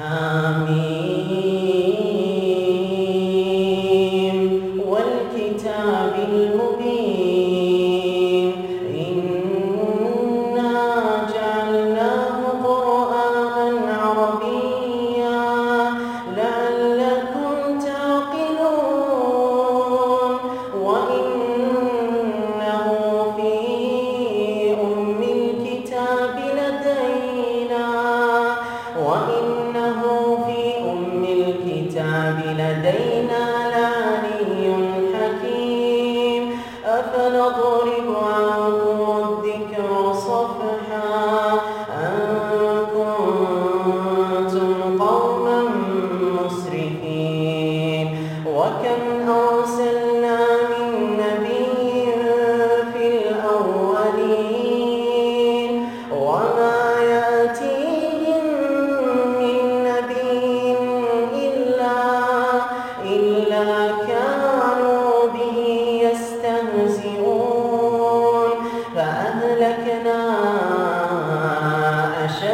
حميم والكتاب المبين.